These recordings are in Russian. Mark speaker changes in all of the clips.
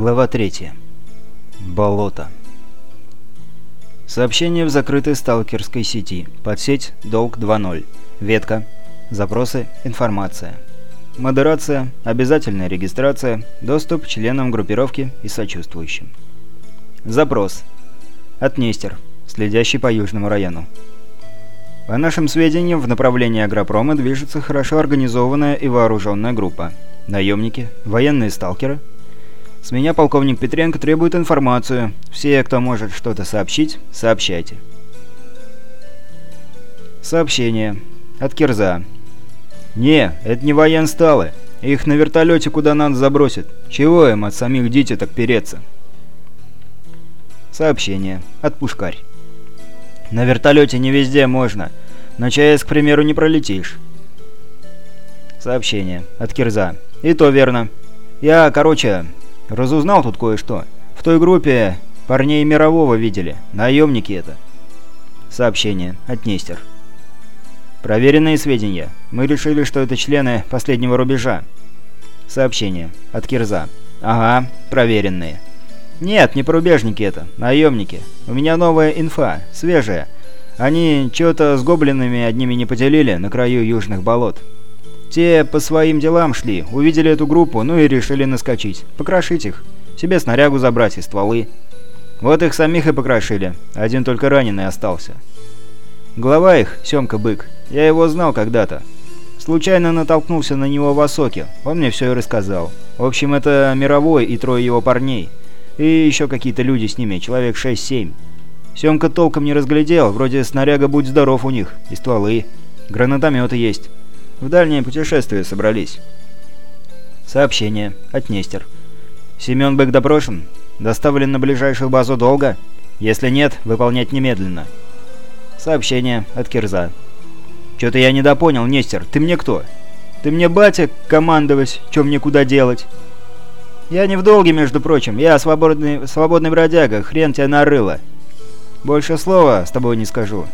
Speaker 1: Глава 3. Болото. Сообщение в закрытой сталкерской сети. Подсеть Долг 2.0. Ветка. Запросы. Информация. Модерация. Обязательная регистрация. Доступ членам группировки и сочувствующим. Запрос. От Нестер, следящий по Южному району. По нашим сведениям, в направлении агропрома движется хорошо организованная и вооруженная группа. Наемники, военные сталкеры. С меня полковник Петренко требует информацию. Все, кто может что-то сообщить, сообщайте. Сообщение. От Кирза. «Не, это не военсталы. Их на вертолете куда надо забросят. Чего им от самих дити так переться?» Сообщение. От Пушкарь. «На вертолете не везде можно. На ЧАЭС, к примеру, не пролетишь». Сообщение. От Кирза. «И то верно. Я, короче, разузнал тут кое-что. В той группе парней мирового видели. Наемники это». Сообщение. От Нестер. Проверенные сведения. Мы решили, что это члены последнего рубежа. Сообщение. От Кирза. Ага, проверенные. Нет, не порубежники это. Наемники. У меня новая инфа. Свежая. Они что-то с гоблинами одними не поделили на краю южных болот. Те по своим делам шли, увидели эту группу, ну и решили наскочить. Покрошить их. Себе снарягу забрать и стволы. Вот их самих и покрошили. Один только раненый остался. Глава их, Семка Бык, я его знал когда-то. Случайно натолкнулся на него в Осоке, он мне все и рассказал. В общем, это Мировой и трое его парней. И еще какие-то люди с ними, человек 6-7. Семка толком не разглядел, вроде снаряга «Будь здоров» у них, и стволы. Гранатометы есть. В дальнее путешествие собрались. Сообщение. От Нестер. Семен Бык допрошен. Доставлен на ближайшую базу долго? Если нет, выполнять немедленно. Сообщение от Кирза. «Чё-то я недопонял, Нестер. Ты мне кто? Ты мне батя командовать, чё мне куда делать?» «Я не в долге, между прочим. Я свободный, свободный бродяга. Хрен тебя нарыло. Больше слова с тобой не скажу».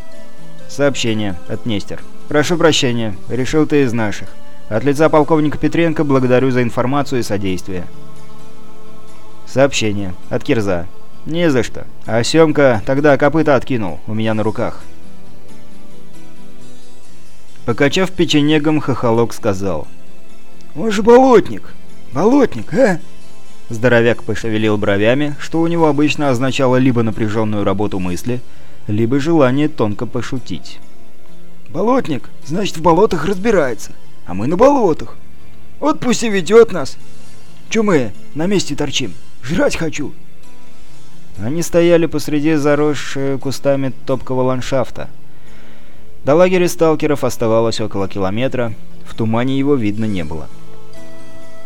Speaker 1: Сообщение от Нестер. «Прошу прощения. Решил ты из наших. От лица полковника Петренко благодарю за информацию и содействие». Сообщение от Кирза. «Не за что. А Семка тогда копыта откинул у меня на руках». Покачав печенегом, хохолок сказал. «Он же болотник! Болотник, а?» Здоровяк пошевелил бровями, что у него обычно означало либо напряженную работу мысли, либо желание тонко пошутить. «Болотник, значит, в болотах разбирается, а мы на болотах. Вот пусть и ведет нас. Чё мы на месте торчим? Жрать хочу!» Они стояли посреди заросшего кустами топкого ландшафта. До лагеря сталкеров оставалось около километра, в тумане его видно не было.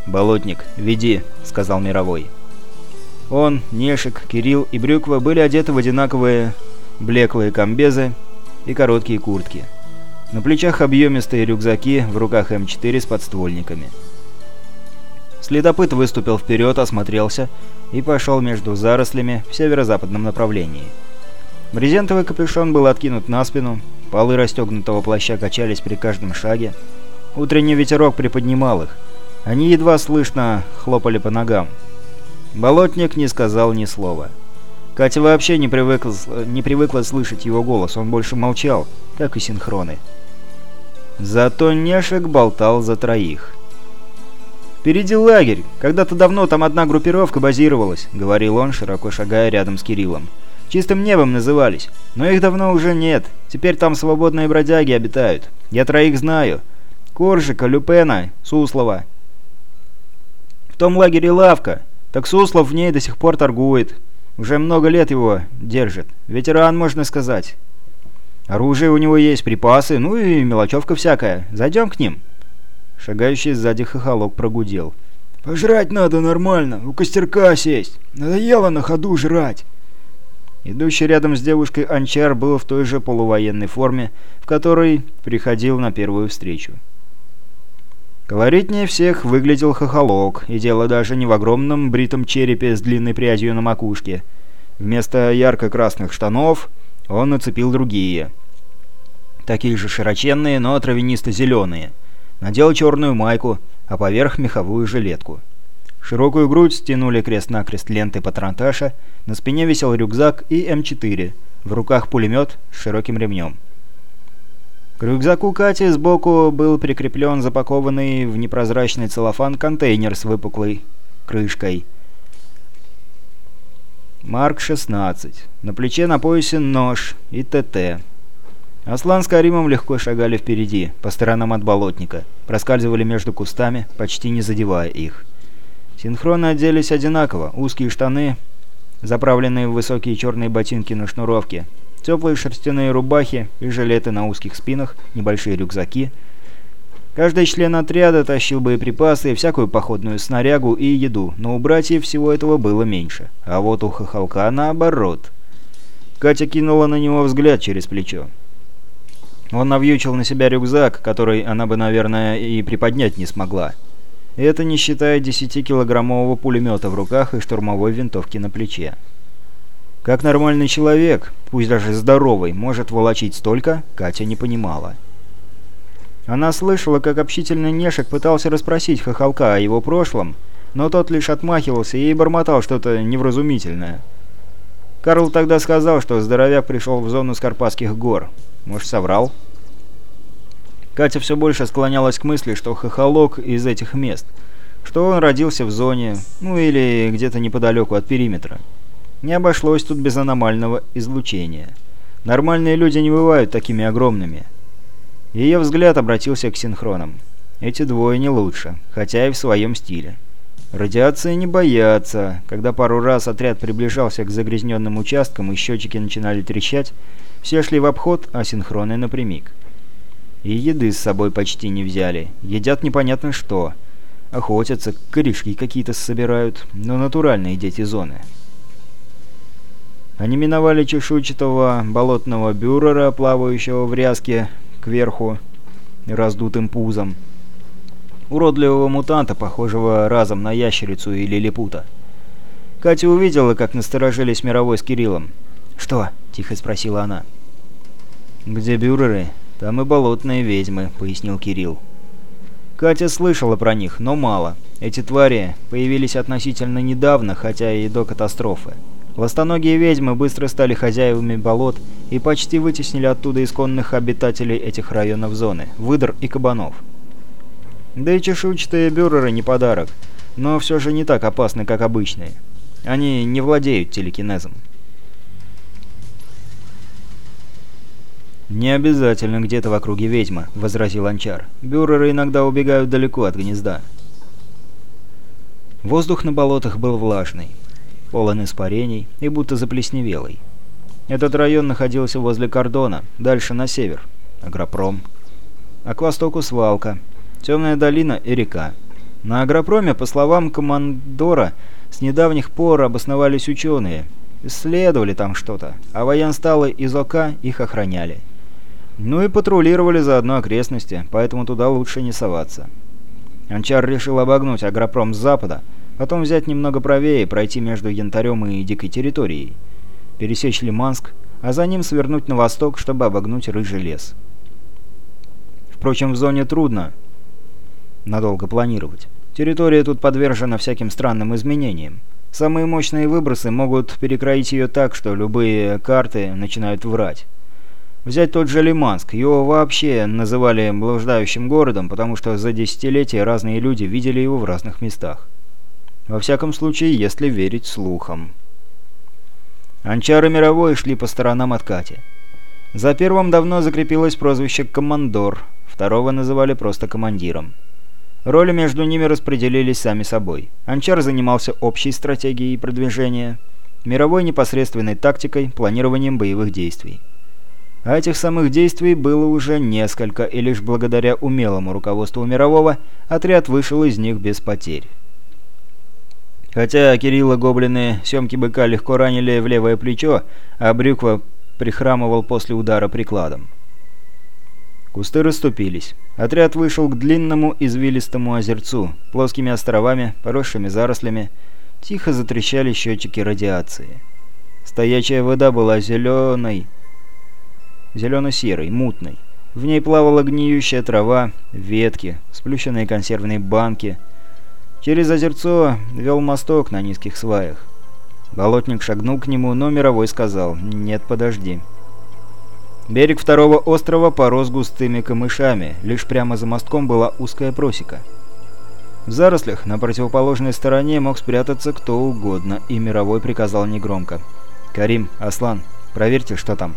Speaker 1: «Болотник, веди», — сказал Мировой. Он, Нешик, Кирилл и Брюква были одеты в одинаковые блеклые комбезы и короткие куртки. На плечах объемистые рюкзаки, в руках М4 с подствольниками. Следопыт выступил вперед, осмотрелся и пошел между зарослями в северо-западном направлении. Брезентовый капюшон был откинут на спину, полы расстегнутого плаща качались при каждом шаге. Утренний ветерок приподнимал их. Они едва слышно хлопали по ногам. Болотник не сказал ни слова. Катя вообще не привыкла, не привыкла слышать его голос, он больше молчал, как и синхроны. Зато Нешек болтал за троих. «Впереди лагерь. Когда-то давно там одна группировка базировалась», — говорил он, широко шагая рядом с Кириллом. Чистым небом назывались. Но их давно уже нет. Теперь там свободные бродяги обитают. Я троих знаю. Коржика, Люпена, Суслова. В том лагере лавка. Так Суслов в ней до сих пор торгует. Уже много лет его держит. Ветеран, можно сказать. Оружие у него есть, припасы, ну и мелочевка всякая. Зайдем к ним. Шагающий сзади хохолок прогудел. «Пожрать надо нормально, у костерка сесть. Надоело на ходу жрать». Идущий рядом с девушкой Анчар был в той же полувоенной форме, в которой приходил на первую встречу. Колоритнее всех выглядел хохолок, и дело даже не в огромном бритом черепе с длинной прядью на макушке. Вместо ярко-красных штанов он нацепил другие. Такие же широченные, но травянисто-зеленые. Надел черную майку, а поверх меховую жилетку. Широкую грудь стянули крест-накрест ленты патронташа, на спине висел рюкзак и М4, в руках пулемет с широким ремнем. К рюкзаку Кати сбоку был прикреплен запакованный в непрозрачный целлофан контейнер с выпуклой крышкой. Марк-16. На плече на поясе нож и ТТ. Аслан с Каримом легко шагали впереди, по сторонам от болотника, проскальзывали между кустами, почти не задевая их. Синхронно оделись одинаково, узкие штаны, заправленные в высокие черные ботинки на шнуровке, теплые шерстяные рубахи и жилеты на узких спинах, небольшие рюкзаки. Каждый член отряда тащил боеприпасы, всякую походную снарягу и еду, но у братьев всего этого было меньше. А вот у хохолка наоборот. Катя кинула на него взгляд через плечо. Он навьючил на себя рюкзак, который она бы, наверное, и приподнять не смогла. Это не считая 10-килограммового пулемета в руках и штурмовой винтовки на плече. Как нормальный человек, пусть даже здоровый, может волочить столько, Катя не понимала. Она слышала, как общительный Нешек пытался расспросить Хохолка о его прошлом, но тот лишь отмахивался и бормотал что-то невразумительное. Карл тогда сказал, что здоровяк пришел в зону Скарпатских гор. Может, соврал? Катя все больше склонялась к мысли, что хохолок из этих мест, что он родился в зоне, ну или где-то неподалеку от периметра. Не обошлось тут без аномального излучения. Нормальные люди не бывают такими огромными. Ее взгляд обратился к синхронам. Эти двое не лучше, хотя и в своем стиле. Радиации не боятся. Когда пару раз отряд приближался к загрязненным участкам и счетчики начинали трещать, все шли в обход, а синхроны напрямик. И еды с собой почти не взяли. Едят непонятно что. Охотятся, корешки какие-то собирают, но натуральные дети зоны. Они миновали чешуйчатого болотного бюрера, плавающего в ряске кверху раздутым пузом. Уродливого мутанта, похожего разом на ящерицу или лилипута. Катя увидела, как насторожились мировой с Кириллом. «Что?» — тихо спросила она. «Где бюреры, там и болотные ведьмы», — пояснил Кирилл. Катя слышала про них, но мало. Эти твари появились относительно недавно, хотя и до катастрофы. Ластоногие ведьмы быстро стали хозяевами болот и почти вытеснили оттуда исконных обитателей этих районов зоны – выдр и кабанов. Да и чешуйчатые бюреры не подарок, но все же не так опасны, как обычные. Они не владеют телекинезом. «Не обязательно где-то в округе ведьма», — возразил Анчар. «Бюреры иногда убегают далеко от гнезда». Воздух на болотах был влажный, полон испарений и будто заплесневелый. Этот район находился возле кордона, дальше на север. Агропром. А к востоку свалка. Темная долина и река. На агропроме, по словам командора, с недавних пор обосновались ученые. Исследовали там что-то, а военсталы из ОК их охраняли. Ну и патрулировали заодно окрестности, поэтому туда лучше не соваться. Анчар решил обогнуть агропром с запада, потом взять немного правее, пройти между Янтарем и Дикой территорией, пересечь Лиманск, а за ним свернуть на восток, чтобы обогнуть Рыжий лес. Впрочем, в зоне трудно надолго планировать. Территория тут подвержена всяким странным изменениям. Самые мощные выбросы могут перекроить ее так, что любые карты начинают врать. Взять тот же Лиманск, его вообще называли блуждающим городом, потому что за десятилетия разные люди видели его в разных местах. Во всяком случае, если верить слухам. Анчары мировой шли по сторонам от Кати. За первым давно закрепилось прозвище «Командор», второго называли просто «Командиром». Роли между ними распределились сами собой. Анчар занимался общей стратегией продвижения, мировой непосредственной тактикой, планированием боевых действий. А этих самых действий было уже несколько, и лишь благодаря умелому руководству Мирового отряд вышел из них без потерь. Хотя Кирилла гоблины семки быка легко ранили в левое плечо, а Брюква прихрамывал после удара прикладом. Кусты расступились. Отряд вышел к длинному извилистому озерцу, плоскими островами, поросшими зарослями. Тихо затрещали счетчики радиации. Стоячая вода была зеленой, зелено-серой, мутной. В ней плавала гниющая трава, ветки, сплющенные консервные банки. Через озерцо вел мосток на низких сваях. Болотник шагнул к нему, но Мировой сказал «Нет, подожди». Берег второго острова порос густыми камышами, лишь прямо за мостком была узкая просека. В зарослях на противоположной стороне мог спрятаться кто угодно, и Мировой приказал негромко. «Карим, Аслан, проверьте, что там».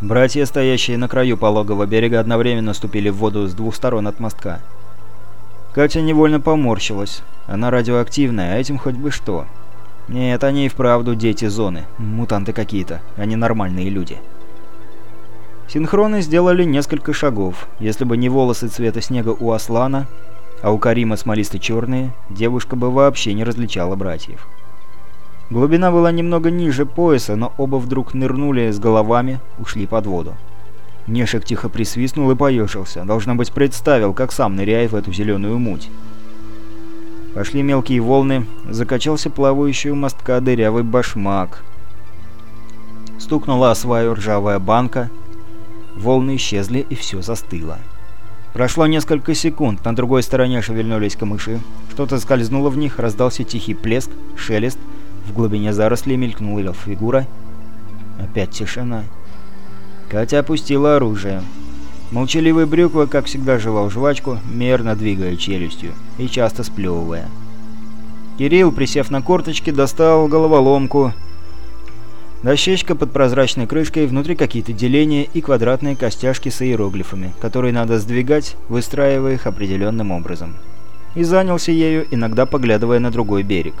Speaker 1: Братья, стоящие на краю пологого берега, одновременно ступили в воду с двух сторон от мостка. Катя невольно поморщилась. Она радиоактивная, а этим хоть бы что. Нет, они и вправду дети зоны. Мутанты какие-то, а не нормальные люди. Синхроны сделали несколько шагов. Если бы не волосы цвета снега у Аслана, а у Карима смолисто-черные, девушка бы вообще не различала братьев. Глубина была немного ниже пояса, но оба вдруг нырнули с головами, ушли под воду. Нешек тихо присвистнул и поежился. Должно быть, представил, как сам ныряет в эту зеленую муть. Пошли мелкие волны, закачался плавающий у мостка дырявый башмак. Стукнула о сваю ржавая банка. Волны исчезли, и все застыло. Прошло несколько секунд, на другой стороне шевельнулись камыши. Что-то скользнуло в них, раздался тихий плеск, шелест — в глубине зарослей мелькнула фигура. Опять тишина. Катя опустила оружие. Молчаливый Брюква, как всегда, жевал жвачку, мерно двигая челюстью и часто сплевывая. Кирилл, присев на корточки, достал головоломку. Дощечка под прозрачной крышкой, внутри какие-то деления и квадратные костяшки с иероглифами, которые надо сдвигать, выстраивая их определенным образом. И занялся ею, иногда поглядывая на другой берег.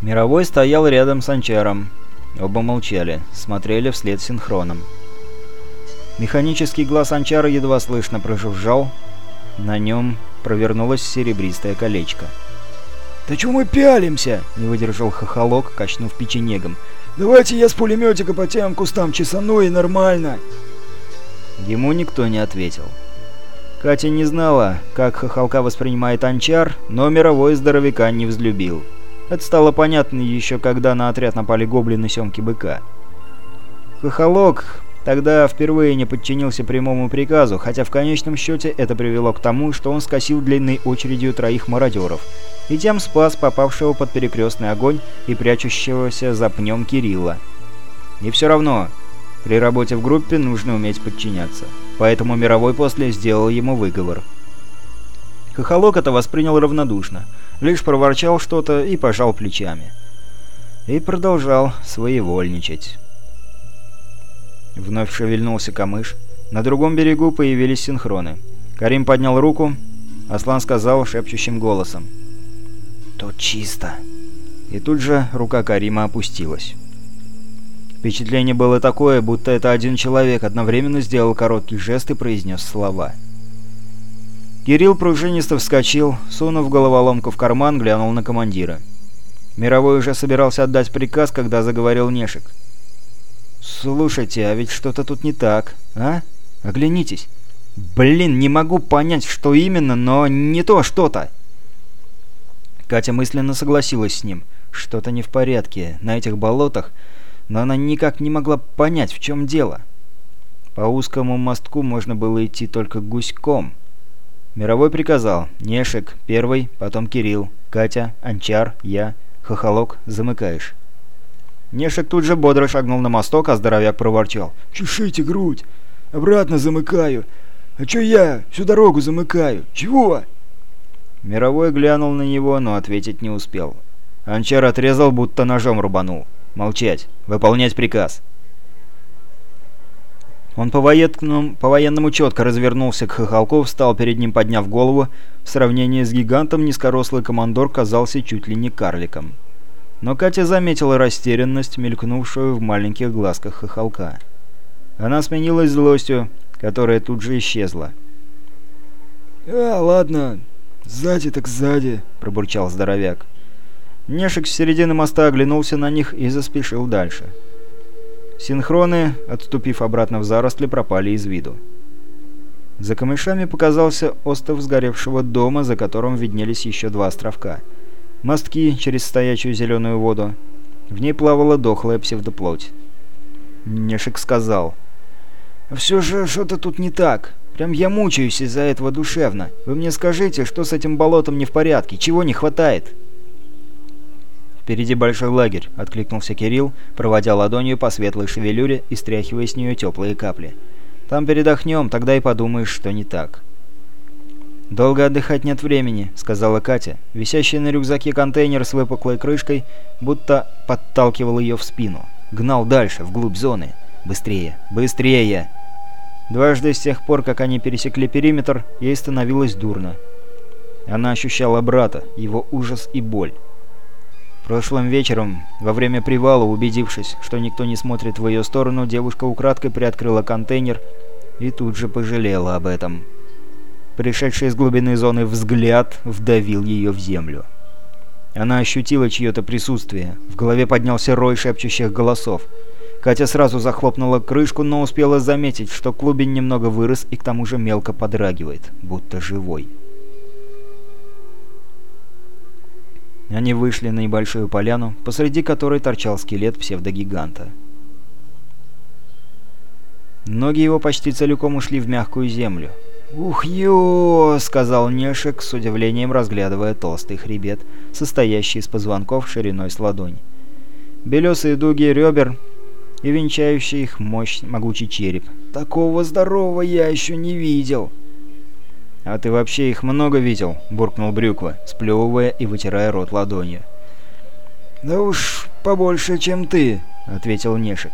Speaker 1: Мировой стоял рядом с Анчаром. Оба молчали, смотрели вслед синхроном. Механический глаз Анчара едва слышно прожужжал. На нем провернулось серебристое колечко.
Speaker 2: «Да чё мы пялимся?» — не выдержал хохолок, качнув печенегом. «Давайте я с пулеметика по тем кустам чесану и нормально!»
Speaker 1: Ему никто не ответил. Катя не знала, как хохолка воспринимает Анчар, но мировой здоровяка не взлюбил. Это стало понятно еще когда на отряд напали гоблины семки быка. Хохолок тогда впервые не подчинился прямому приказу, хотя в конечном счете это привело к тому, что он скосил длинной очередью троих мародеров и тем спас попавшего под перекрестный огонь и прячущегося за пнем Кирилла. И все равно, при работе в группе нужно уметь подчиняться. Поэтому Мировой после сделал ему выговор. Хохолок это воспринял равнодушно – лишь проворчал что-то и пожал плечами. И продолжал своевольничать. Вновь шевельнулся камыш. На другом берегу появились синхроны. Карим поднял руку. Аслан сказал шепчущим голосом. «Тут чисто». И тут же рука Карима опустилась. Впечатление было такое, будто это один человек одновременно сделал короткий жест и произнес слова. Кирилл пружинисто вскочил, сунув головоломку в карман, глянул на командира. Мировой уже собирался отдать приказ, когда заговорил Нешек. «Слушайте, а ведь что-то тут не так, а? Оглянитесь. Блин, не могу понять, что именно, но не то что-то». Катя мысленно согласилась с ним. Что-то не в порядке на этих болотах, но она никак не могла понять, в чем дело. По узкому мостку можно было идти только гуськом. Мировой приказал. Нешек, первый, потом Кирилл, Катя, Анчар, я, Хохолок, замыкаешь. Нешек тут же бодро шагнул на мосток, а здоровяк проворчал.
Speaker 2: «Чешите грудь! Обратно замыкаю! А чё я всю дорогу замыкаю? Чего?»
Speaker 1: Мировой глянул на него, но ответить не успел. Анчар отрезал, будто ножом рубанул. «Молчать! Выполнять приказ!» Он по-военному, по четко развернулся к Хохолку, встал перед ним, подняв голову. В сравнении с гигантом низкорослый командор казался чуть ли не карликом. Но Катя заметила растерянность, мелькнувшую в маленьких глазках Хохолка. Она сменилась злостью, которая тут же исчезла.
Speaker 2: «А, ладно, сзади так сзади», — пробурчал здоровяк.
Speaker 1: Нешек с середины моста оглянулся на них и заспешил дальше. Синхроны, отступив обратно в заросли, пропали из виду. За камышами показался остов сгоревшего дома, за которым виднелись еще два островка. Мостки через стоячую зеленую воду. В ней плавала дохлая псевдоплоть. Нешек сказал.
Speaker 2: Все же что-то тут не так. Прям я мучаюсь из-за этого душевно. Вы мне скажите, что с этим болотом не в порядке, чего не хватает?»
Speaker 1: «Впереди большой лагерь», — откликнулся Кирилл, проводя ладонью по светлой шевелюре и стряхивая с нее теплые капли. «Там передохнем, тогда и подумаешь, что не так». «Долго отдыхать нет времени», — сказала Катя. Висящий на рюкзаке контейнер с выпуклой крышкой будто подталкивал ее в спину. Гнал дальше, вглубь зоны. «Быстрее! Быстрее!» Дважды с тех пор, как они пересекли периметр, ей становилось дурно. Она ощущала брата, его ужас и боль. Прошлым вечером, во время привала, убедившись, что никто не смотрит в ее сторону, девушка украдкой приоткрыла контейнер и тут же пожалела об этом. Пришедший из глубины зоны взгляд вдавил ее в землю. Она ощутила чье-то присутствие. В голове поднялся рой шепчущих голосов. Катя сразу захлопнула крышку, но успела заметить, что клубень немного вырос и к тому же мелко подрагивает, будто живой. Они вышли на небольшую поляну, посреди которой торчал скелет псевдогиганта. Ноги его почти целиком ушли в мягкую землю. «Ух, ё!» — сказал Нешек, с удивлением разглядывая толстый хребет, состоящий из позвонков шириной с ладонь. Белесые дуги ребер и венчающий их мощь могучий череп. «Такого здорового я еще не видел!» «А ты вообще их много видел?» — буркнул Брюква, сплевывая и вытирая рот ладонью. «Да уж побольше, чем ты», — ответил Нешек.